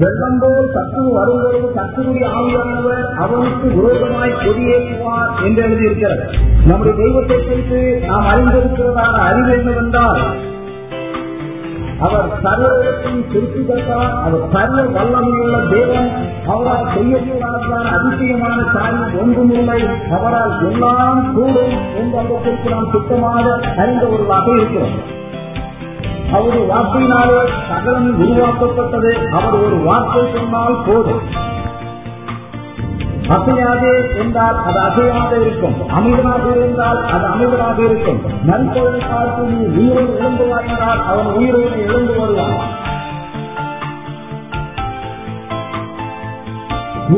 வெள்ளம் போல் சத்துரு வரும்போது சத்துருடைய ஆவியானவர் அவனுக்கு விரோதமாய் கொடியேற்றுவார் என்று எழுதியிருக்கிறது. நம்முடைய தெய்வத்தை குறித்து நாம் அறிந்திருக்கிறதான அறிவு என்னவென்றால் அவர் சர்வத்தின் திருப்பிதற்கார் அவர் சர்வ வல்லமையுள்ள தேவன் அவரால் செய்யக்கூடாதான அதிசயமான காரியம் ஒன்றுமில்லை. அவரால் எல்லாம் கூடும் என்று அந்த குறித்து நாம் சுத்தமாக அறிந்தவர்களாக இருக்கிறோம். அவருடைய வார்த்தையினாலே சகலம் உருவாக்கப்பட்டது. அவர் ஒரு வார்த்தை சொன்னால் போதும். அசையாது என்றால் அது அசையாக இருக்கும். அமிர்தமாக இருந்தால் அது அமிர்தமாக இருக்கும். நன்கொடை பார்த்து நீ உயிரோடு இழந்து வாழ்ந்தால் அவன் உயிரோடு இழந்து வருவான்.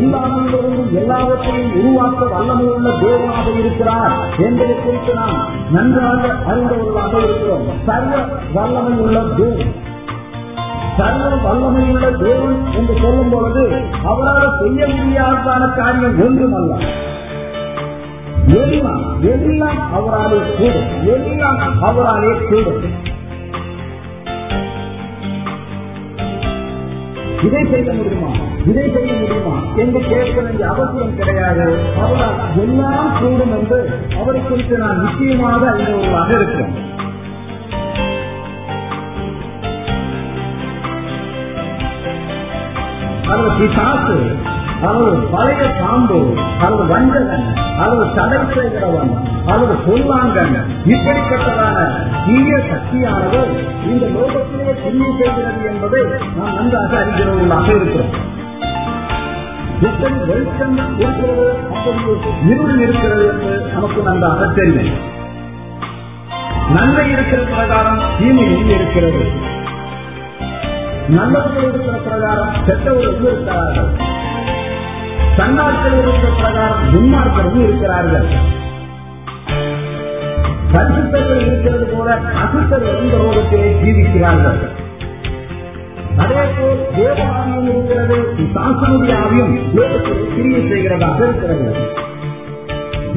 இல்லாமலிருந்து எல்லாவற்றையும் உருவாக்க வல்லமையுள்ள தேவனாக இருக்கிறார் என்பதை குறித்து நாம் நன்றாக அறிந்தவர்களாக இருக்கிறோம். சர்வ வல்லமையுள்ள தேவன். சர்வ வல்லமையுள்ள தேவன் என்று சொல்லும் பொழுது அவரால் செய்ய முடியாததான காரியம் அல்ல எல்லாம் எல்லாம் அவராலே கூடும். எல்லாம் அவராலே கூடும். இதை செய்ய முடியுமா? இதை செய்ய முடியுமா என்று கேட்க வேண்டிய அவசியம் கிடையாது. அவரால் எல்லாம் கூடும் என்று அவரை குறித்து நான் நிச்சயமாக அறிந்தவர்களாக இருக்கிறேன். அவர் பிசாசு அவர் பழைய பாம்பு அவர் வஞ்சகன் அவர் தடை செய்கிறவன் அவர் பொல்லாங்கன் இப்படிப்பட்டதான தீய சக்தியானவர் இந்த லோகத்திலே புண்ணிய செய்கிறது என்பதை நாம் நன்றாக அறிகிறவர்களாக இருக்கிறோம். எப்படி வெளிச்சம் இருக்கிறது அப்படி இருள் இருக்கிறது என்று நமக்கு நன்றாக தெரியும். நன்மை இருக்கிற பிரகாரம் தீமையும் இருக்கிறது. நல்லவர்கள் இருக்கிற பிரகாரம் கெட்டவர்கள் இருக்கிறார்கள். சன்னாட்கள் இருக்கிற பிரகாரம் துன்மார்களும் இருக்கிறார்கள். பரிசுத்தர்கள் இருக்கிறது போல அசுத்தர் இந்த லோகத்திலே ஜீவிக்கிறார்கள். அதே போல் தேவ இருக்கிறது சாசனுடைய ஆவியம் தேவத்தில் கிரியை செய்கிறதாக இருக்கிறது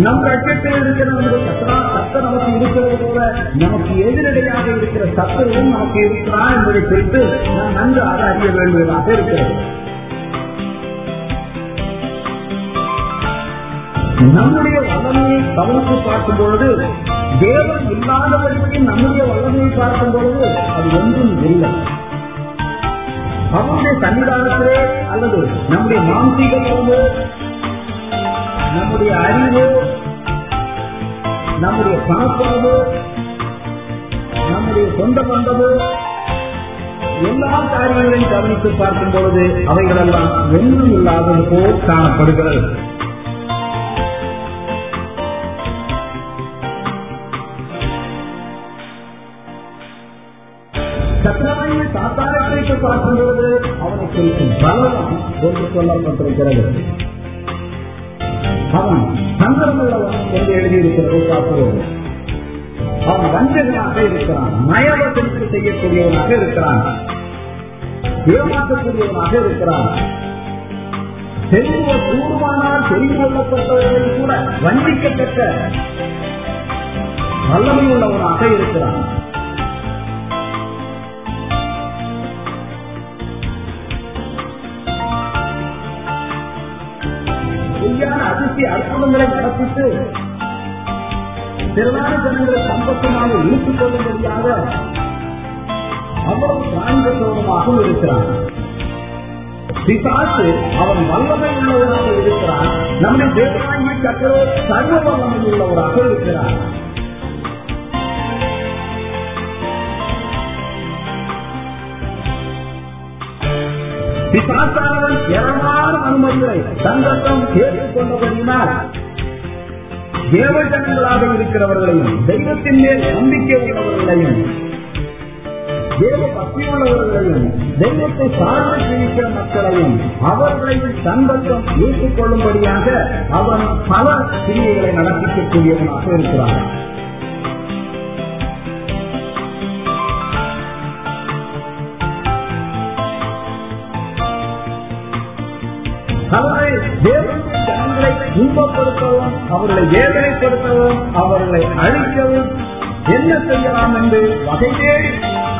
நம் கட்டத்தில் இருக்கிற நம்முடைய சத்த நமக்கு இருக்கிறது போல நமக்கு எதிரடையாக இருக்கிற சத்தமும் நமக்கு இருக்கிறா என்பதை குறித்து நாம் நன்கு ஆராய வேண்டியதாக இருக்கிறது. நம்முடைய வல்லமையை கவனித்து பார்க்கும் பொழுது தேவன் இல்லாதவர்களுக்கு நம்முடைய வல்லமையை பார்க்கும் பொழுது அது ஒன்றும் இல்லை. அவருடைய சன்னிதானத்திலே அல்லது நம்முடைய மாந்திகமோ நம்முடைய அறிவோ நம்முடைய பணப்பணமோ நம்முடைய சொந்த பந்தமோ எல்லா காரியங்களையும் கவனித்து பார்க்கும் பொழுது அவைகளெல்லாம் ஒன்றும் இல்லாதது போல் காணப்படுகிறது. சத்தாரிய சாத்தாரத்தை பார்க்கும்போது அவனை பலம் என்று சொல்லப்பட்டிருக்கிறது அவன் சந்திரமுள்ளவன் என்று எழுதியிருக்கிறதை பார்க்கிறோம். அவன் வஞ்சகனாக இருக்கிறான் நயவசனுக்கு செய்யக்கூடியவனாக இருக்கிறான். ஏமாற்றக்கூடியவனாக இருக்கிறான். தெரிந்த கூடுமானால் தெரிந்து கொள்ளப்பட்டவர்கள் கூட வஞ்சிக்கத்தக்க வல்லமை உள்ளவனாக இருக்கிறான். நடத்தி அற்புதங்களை நடத்திட்டு திரளான ஜனங்களை சம்பத்தமாக இழுத்துக் கொள்ளும்படியாக அவ்வளவு சாய்ந்தோகமாகவும் இருக்கிறான் பிசாசு அவன் வல்லமை உள்ளவராக இருக்கிறான். நம்மை தேவனாகி கற்றோ சர்வ வல்லமை உள்ளவராக இருக்கிறான் பிசாசானவன் ஏராளமான அனுமதிகளை சந்தர்ப்பம் கேட்டுக் தேவஜனங்களாக இருக்கிறவர்களையும் தெய்வத்தின் மேல் நம்பிக்கை உள்ளவர்களையும் தேவ பக்தியுள்ளவர்களையும் தெய்வத்தை சார்ந்து ஜீவிக்கிற மக்களையும் அவர்களையும் சந்தர்ப்பம் ஏற்றுக்கொள்ளும்படியாக அவன் பல கிரியைகளை நடப்பிக்கக்கூடியவனாக இருக்கிறான். துன்பப்படுத்தவும் அவர்களை வேதனைப்படுத்தவும் அவர்களை அழிக்கவும் என்ன செய்யலாம் என்று வகை தேடி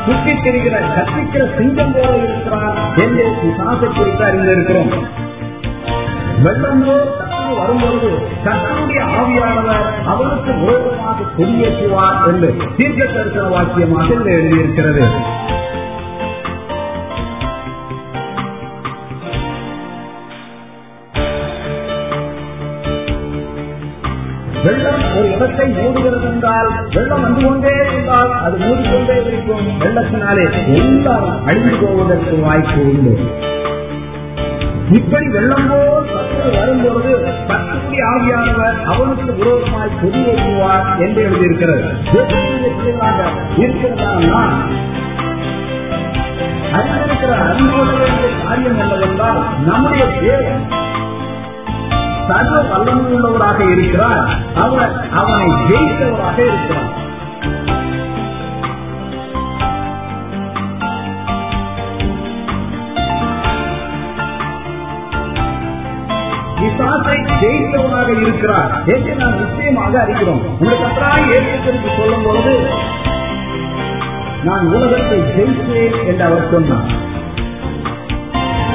சுற்றி தெரிகிற கற்பிக்கிற சிங்கம் போல இருக்கிறார் என்று பிசாசை குறித்து அறிந்திருக்கிறோம் வெள்ளமோ கத்தரு வரும்பொழுது தன்னுடைய ஆவியானவர் அவருக்கு விரோதமாக கொடியேற்றுவார் என்று தீர்க்க தரிசன வாக்கியமாக எழுதியிருக்கிறது. வெள்ளம் ஒரு இடத்தை மூடுகிறது என்றால் வெள்ளம் வந்து கொண்டே இருந்தால் அது மூடிக்கொண்டே இருக்கும். வெள்ளத்தினாலே எல்லாரும் அழிந்து போவதற்கு வாய்ப்பு உண்டு. இப்படி வெள்ளம் போல் பத்து வரும்பொழுது கத்துக்குடி ஆவியானவர் அவனுக்கு விரோதமாய் கொடியேற்றுவார் என்று எழுதியிருக்கிறது. இருக்கிறதா அறிந்திருக்கிற அறிவோடு காரியம் என்னவென்றால் நம்முடைய தேவை சர்வ வல்லமையுள்ளவராக இருக்கிறார். அவர் அவனை ஜெயித்தவராக இருக்கிறார். பிசாசை ஜெயித்தவனாக இருக்கிறார். என்று நாம் நிச்சயமாக அறிகிறோம். உங்களுக்கு அப்புறம் ஏற்பட்டிருக்கு சொல்லும் பொழுது நான் உலகத்தை ஜெயித்தேன் என்று அவர் சொன்னார்.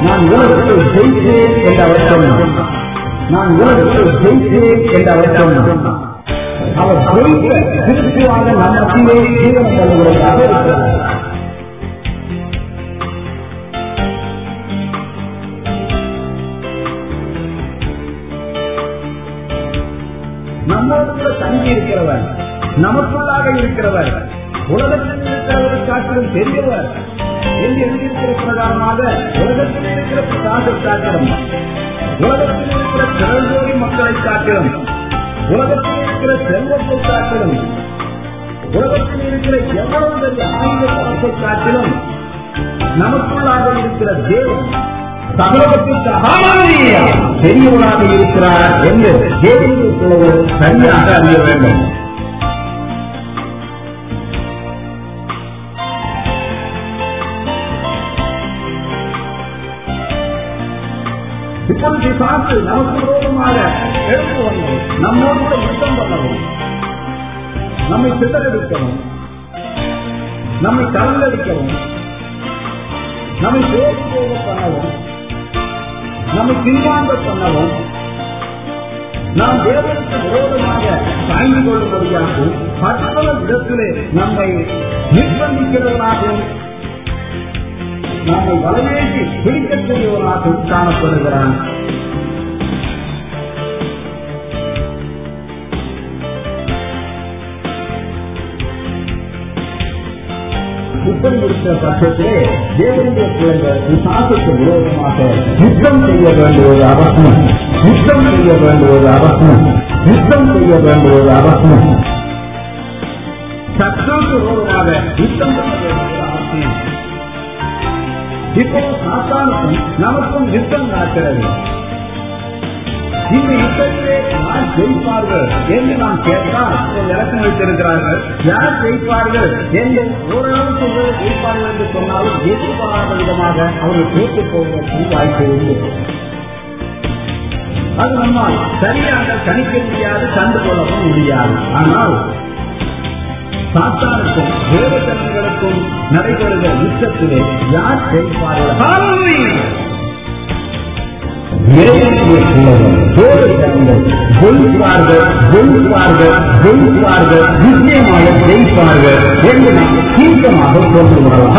நான் உலகத்தை ஜெயித்தேன் என்று அவர் சொன்னார். நான் உலகத்தில் ஜெயிக்கிறேன் என்று அவர் சொன்னார் அவர் ஜெயிக்க திருப்தியாக நம்மத்திலே ஜீவன் தருவதற்காக இருக்கிறார். நம்மோடு தங்கி இருக்கிறவர் நமக்குள்ளாக இருக்கிறவர் உலகத்தில் இருக்கிறவரை காட்டிலும் பெரியவர் என்று எழுதியிருக்கிற பிரகாரமாக உலகத்தில் இருக்கிற பிரகாச காட்டிலும் உலகத்தில் காட்டிலும் உலகத்தில் இருக்கிற செல்வத்தை காட்டிலும் உலகத்தில் இருக்கிற எவ்வளவு பெரிய ஆயுத பலத்தை காட்டிலும் நமக்குள்ளாக இருக்கிற தேவன் சமூகத்திற்கு பெரியவராக இருக்கிறார் என்று தேவனுக்கு சரியாக அறிய வேண்டும். இப்பொழுது பார்த்து நமக்கு விரோதமாக எடுத்து வரணும் நம்மோடு கூட யுத்தம் பண்ணணும் நம்மை சித்தரிக்கவும் நம்மை கலந்தடிக்கவும் நம்மை சோர்ந்து போக பண்ணவும் நம்மை பின்வாங்க பண்ணவும் நாம் தேவனுக்கு விரோதமாக சாய்ந்து கொள்ளும்படியாகவும் பற்பல விதத்திலே நம்மை நிர்பந்திக்கிறவனாகவும் நம்மை வலவேசி பிடிக்கக்கூடியவனாகவும் காணப்படுகிறான் இப்படி இருக்கிற பட்சத்திலே தேவனுடைய பிள்ளைகள் விசாசத்துக்கு விரோதமாக யுத்தம் செய்ய வேண்டுவது அவசியம் யுத்தம் செய்ய வேண்டுவது அவசியம் யுத்தம் செய்ய வேண்டுவது அவசியம் சத்துக்கு விரோதமாக யுத்தம் பண்ண வேண்டியது அவசியம் இப்போ சாத்தானுக்கும் நமக்கும் யுத்தம் நடக்கிறது இந்த யுத்தத்திலே யார் ஜெயிப்பார்கள் என்று நாம் கேட்டால் இலக்கம் வைத்திருக்கிறார்கள். யார் ஜெயிப்பார்கள் என்று ஓரளவுக்கு ஜெயிப்பார்கள் என்று சொன்னாலும் எதிர்பாராத விதமாக அவர்கள் தோற்று போவதற்கு வாய்ப்பு உண்டு. அது நம்மால் சரியாக கணிக்க முடியாது கண்டுகொள்ளவும் முடியாது. ஆனால் சாத்தானுக்கும் தேவதனங்களுக்கும் நடைபெறுகிற யுத்தத்திலே யார் ஜெயிப்பார்கள்? நிச்சயமாக ஜெயிப்பார்கள் என்று நாம் தீர்க்கமாக சொல்லுகிறோம்